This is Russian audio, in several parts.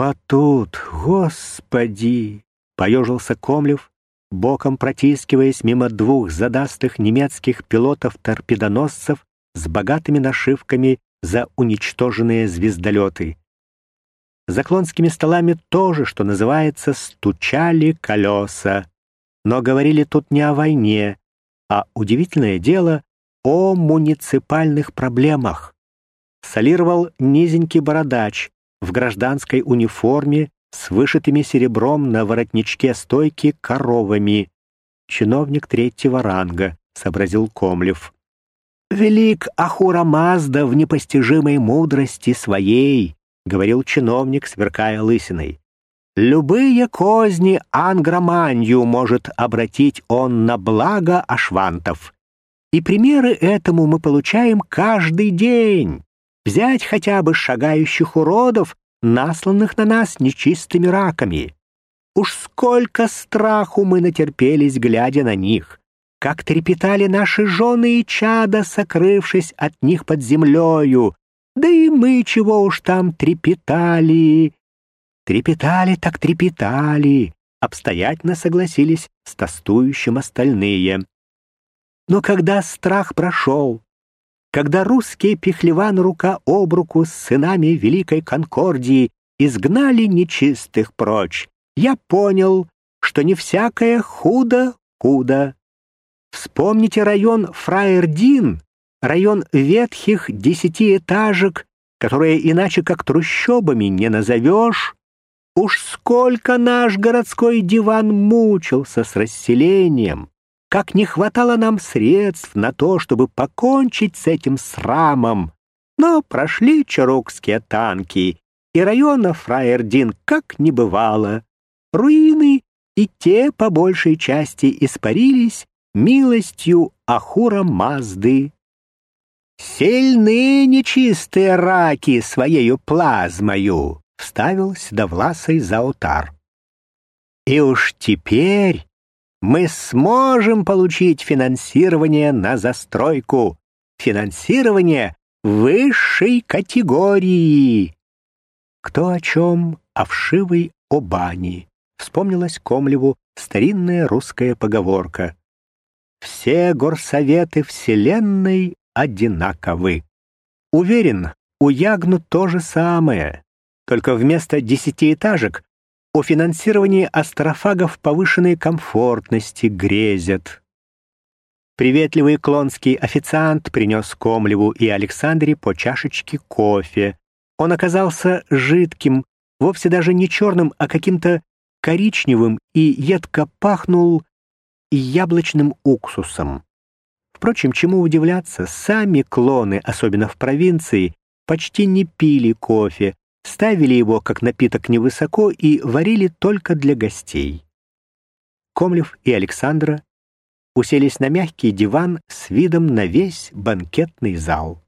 батут, господи!» — поежился Комлев, боком протискиваясь мимо двух задастых немецких пилотов-торпедоносцев с богатыми нашивками за уничтоженные звездолеты. За клонскими столами тоже, что называется, стучали колеса. Но говорили тут не о войне, а, удивительное дело, о муниципальных проблемах. Солировал низенький бородач в гражданской униформе с вышитыми серебром на воротничке стойки коровами. Чиновник третьего ранга, сообразил Комлев. «Велик Ахура Мазда в непостижимой мудрости своей», — говорил чиновник, сверкая лысиной. «Любые козни ангроманью может обратить он на благо ашвантов. И примеры этому мы получаем каждый день. Взять хотя бы шагающих уродов, насланных на нас нечистыми раками. Уж сколько страху мы натерпелись, глядя на них, как трепетали наши жены и чада, сокрывшись от них под землею, да и мы чего уж там трепетали. Трепетали так трепетали, обстоятельно согласились с тостующим остальные. Но когда страх прошел, когда русские пехлеван рука об руку с сынами Великой Конкордии изгнали нечистых прочь, я понял, что не всякое худо худо. Вспомните район Фраердин, район ветхих десятиэтажек, которые иначе как трущобами не назовешь. Уж сколько наш городской диван мучился с расселением, как не хватало нам средств на то, чтобы покончить с этим срамом. Но прошли чарокские танки, и района Фраердин как не бывало. Руины и те по большей части испарились милостью Ахура Мазды. «Сильны нечистые раки своею плазмою», — вставил седовласый Заутар. «И уж теперь мы сможем получить финансирование на застройку, финансирование высшей категории. Кто о чем, о вшивой обани, вспомнилась Комлеву старинная русская поговорка. Все горсоветы Вселенной одинаковы. Уверен, у Ягну то же самое, только вместо десятиэтажек о финансировании астрофагов повышенной комфортности грезят. Приветливый клонский официант принес Комлеву и Александре по чашечке кофе. Он оказался жидким, вовсе даже не черным, а каким-то коричневым и едко пахнул яблочным уксусом. Впрочем, чему удивляться, сами клоны, особенно в провинции, почти не пили кофе, ставили его как напиток невысоко и варили только для гостей. Комлев и Александра уселись на мягкий диван с видом на весь банкетный зал.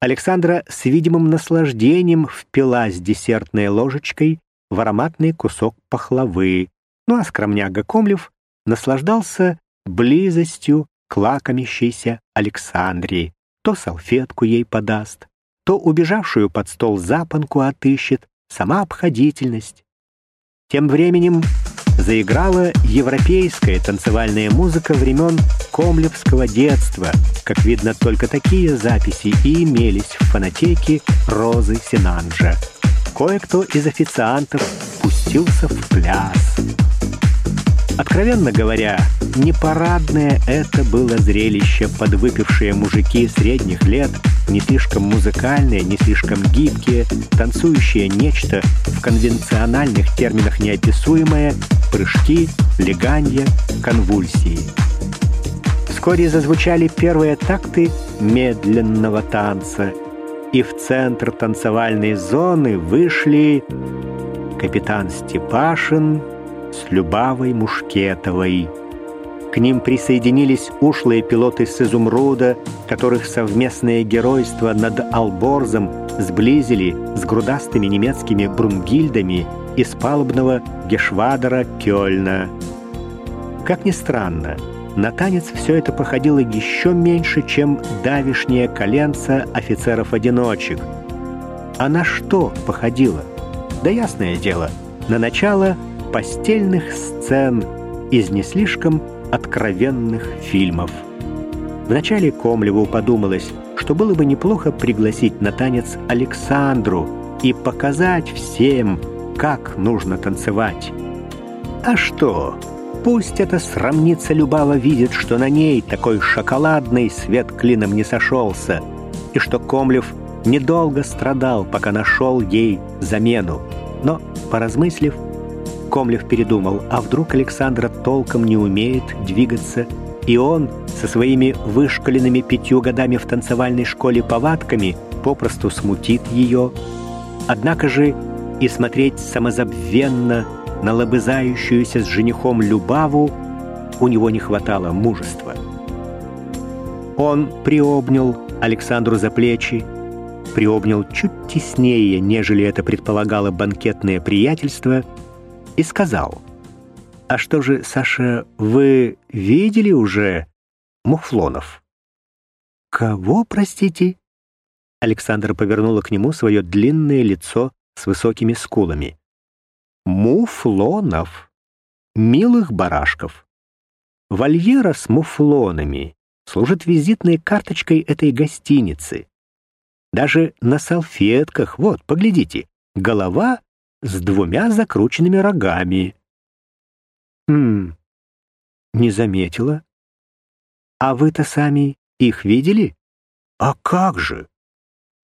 Александра с видимым наслаждением впилась десертной ложечкой в ароматный кусок пахлавы, ну а скромняга Комлев наслаждался близостью к лакомящейся Александре, то салфетку ей подаст, то убежавшую под стол запонку отыщет, сама обходительность. Тем временем заиграла европейская танцевальная музыка времен комлевского детства. Как видно, только такие записи и имелись в фонотеке Розы Синанджа. Кое-кто из официантов пустился в пляс. Откровенно говоря, непарадное это было зрелище, подвыпившие мужики средних лет, не слишком музыкальные, не слишком гибкие, танцующие нечто в конвенциональных терминах неописуемое, прыжки, леганье, конвульсии. Вскоре зазвучали первые такты медленного танца, и в центр танцевальной зоны вышли капитан Степашин, с Любавой Мушкетовой. К ним присоединились ушлые пилоты с Изумруда, которых совместное геройство над Алборзом сблизили с грудастыми немецкими брунгильдами из палубного Гешвадера Кёльна. Как ни странно, на танец все это походило еще меньше, чем давишнее коленца офицеров-одиночек. А на что походило? да ясное дело, на начало постельных сцен из не слишком откровенных фильмов. Вначале Комлеву подумалось, что было бы неплохо пригласить на танец Александру и показать всем, как нужно танцевать. А что? Пусть эта срамница Любава видит, что на ней такой шоколадный свет клином не сошелся, и что Комлев недолго страдал, пока нашел ей замену. Но, поразмыслив, Комлев передумал, а вдруг Александра толком не умеет двигаться, и он со своими вышкаленными пятью годами в танцевальной школе повадками попросту смутит ее. Однако же и смотреть самозабвенно на лобызающуюся с женихом Любаву у него не хватало мужества. Он приобнял Александру за плечи, приобнял чуть теснее, нежели это предполагало банкетное приятельство, и сказал, «А что же, Саша, вы видели уже Муфлонов?» «Кого, простите?» Александра повернула к нему свое длинное лицо с высокими скулами. «Муфлонов! Милых барашков! Вольера с муфлонами служит визитной карточкой этой гостиницы. Даже на салфетках, вот, поглядите, голова с двумя закрученными рогами. Хм, не заметила. А вы-то сами их видели? А как же?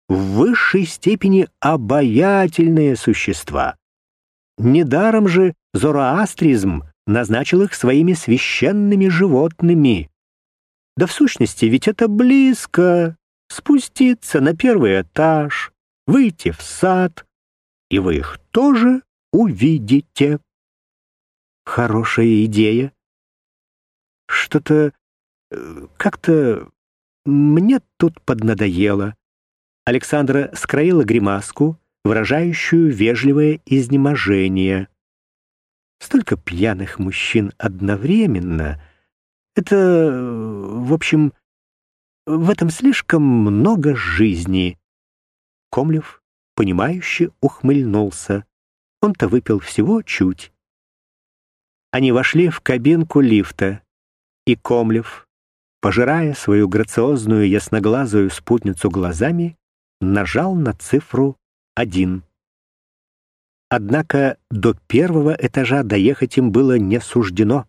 В высшей степени обаятельные существа. Недаром же зороастризм назначил их своими священными животными. Да в сущности ведь это близко. Спуститься на первый этаж, выйти в сад, и вы их тоже увидите. Хорошая идея. Что-то э, как-то мне тут поднадоело. Александра скроила гримаску, выражающую вежливое изнеможение. Столько пьяных мужчин одновременно — это, в общем, в этом слишком много жизни. Комлев понимающе ухмыльнулся. Он-то выпил всего чуть. Они вошли в кабинку лифта, и Комлев, пожирая свою грациозную ясноглазую спутницу глазами, нажал на цифру один. Однако до первого этажа доехать им было не суждено.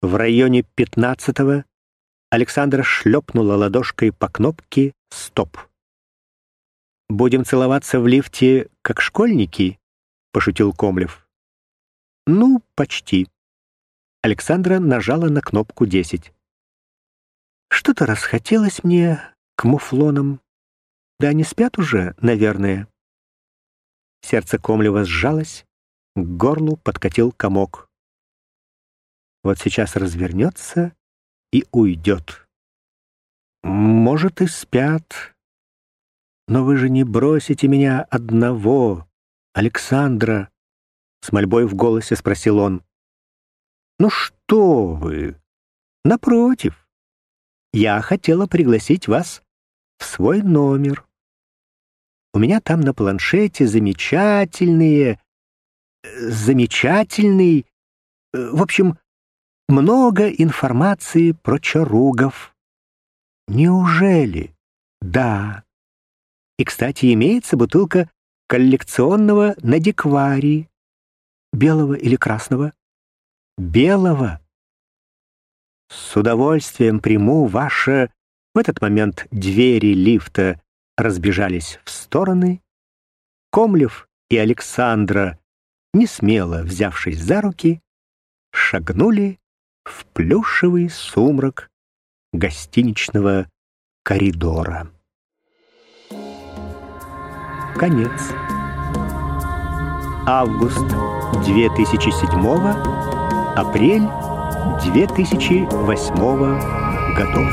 В районе пятнадцатого Александра шлепнула ладошкой по кнопке «Стоп». «Будем целоваться в лифте, как школьники?» — пошутил Комлев. «Ну, почти». Александра нажала на кнопку десять. «Что-то расхотелось мне к муфлонам. Да они спят уже, наверное». Сердце Комлева сжалось, к горлу подкатил комок. Вот сейчас развернется и уйдет. Может, и спят, «Но вы же не бросите меня одного, Александра!» С мольбой в голосе спросил он. «Ну что вы! Напротив, я хотела пригласить вас в свой номер. У меня там на планшете замечательные... замечательный... В общем, много информации про чаругов. Неужели? Да. И, кстати, имеется бутылка коллекционного надиквари. Белого или красного? Белого. С удовольствием приму ваше... В этот момент двери лифта разбежались в стороны. Комлев и Александра, не смело взявшись за руки, шагнули в плюшевый сумрак гостиничного коридора. Конец. Август 2007, апрель 2008 годов.